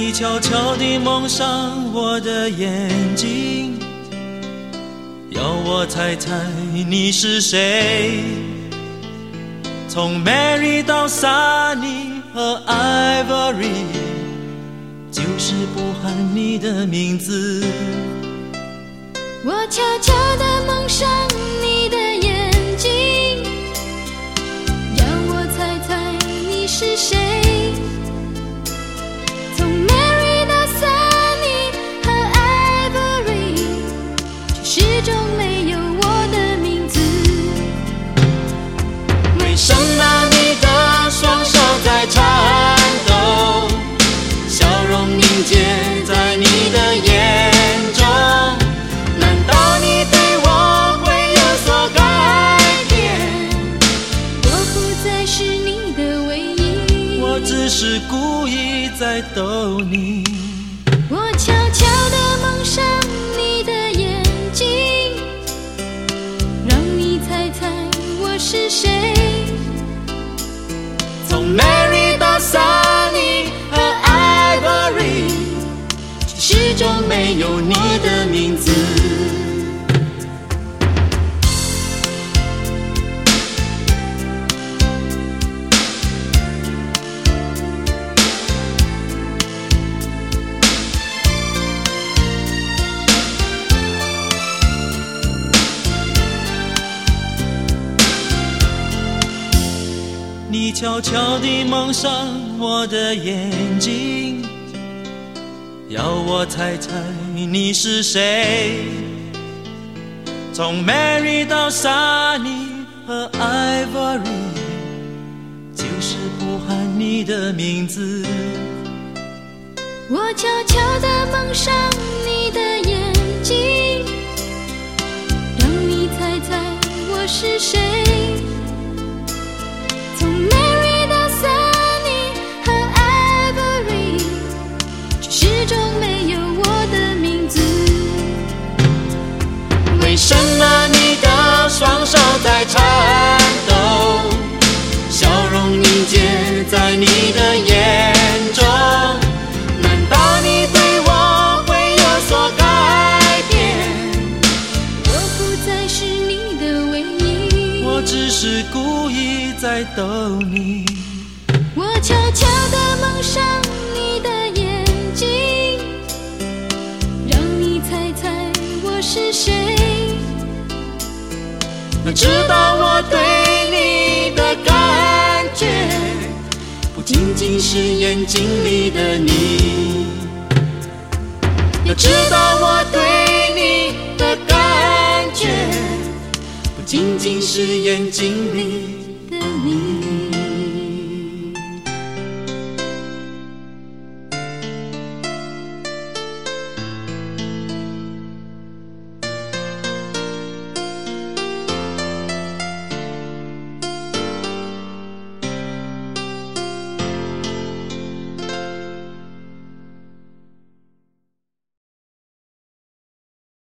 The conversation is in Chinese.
你悄悄地蒙上我的眼睛，要我猜猜你是谁。从 Mary 到 Sunny 和 Ivory，就是不喊你的名字。我悄悄地蒙上什么你的双手在颤抖？笑容凝结在你的眼中。难道你对我会有所改变？我不再是你的唯一，我只是故意在逗你。我悄悄地蒙上你的眼睛，让你猜猜我是谁。从 Mary 到 Sunny 和 Ivory，始终没有你的名字。你悄悄地蒙上我的眼睛，要我猜猜你是谁。从 Mary 到 Sunny 和 Ivory，就是不喊你的名字。我悄悄地蒙上你的眼睛，让你猜猜我是谁。是你的唯一，我只是故意在逗你。我悄悄地蒙上你的眼睛，让你猜猜我是谁。要知道我对你的感觉，不仅仅是眼睛里的你。要知道仅仅是眼睛里的你。